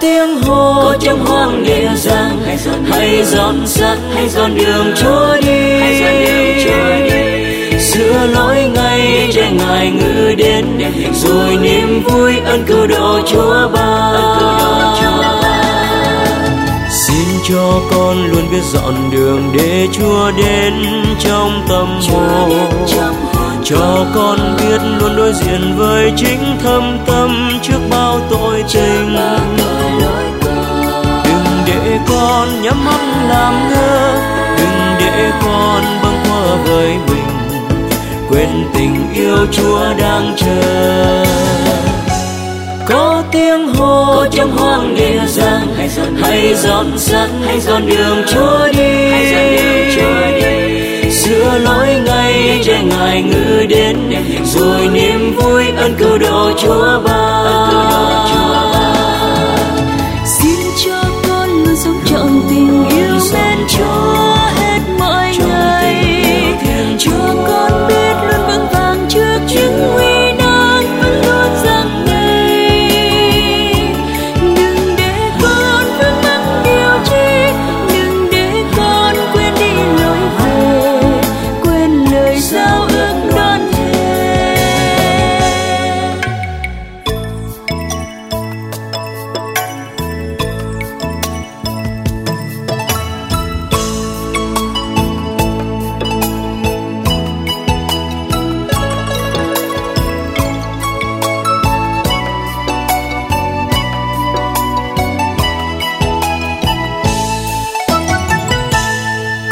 tiếng hô. Trong hoang địa giang hay dọn sắt hay dọn đường chúa đi. sửa lỗi ngay để ngài ngự đến rồi niềm vui ơn cứu độ chúa ban. Xin cho con luôn biết dọn đường để chúa đến trong tâm hồn. Cho con biết luôn đối diện với chính thâm tâm nhắm mắt làm ngơ đừng để con bâng khuơ với mình. Quên tình yêu chúa đang chờ. Có tiếng hô trong hoang địa giang hay dọn sắt hay dọn đường chúa đi. sửa lỗi ngay để ngài ngự đến rồi niềm vui ơn cứu độ chúa ban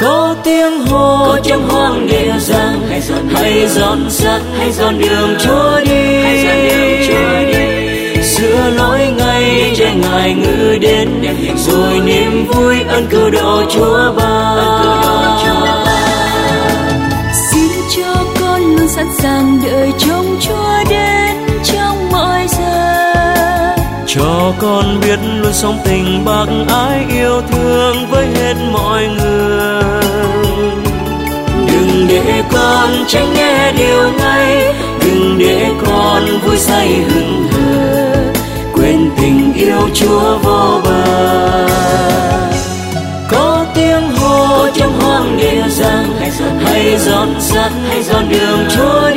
có tiếng hô trong hoang địa giang hay dọn sắt hay dọn đường chúa đi. Sửa lỗi ngay để ngài ngự đến rồi niềm vui ơn cứu độ chúa ban. Xin cho con luôn sẵn sàng đợi trông chúa đến trong mọi giờ. Cho con biết luôn sống tình bác ái yêu thương với hết mọi người để con tránh nghe điều ngay. Đừng để con vui say hững hờ quên tình yêu chúa vô bờ. Có tiếng hô trong hoang địa giang hay dọn sắt hay dọn đường chúa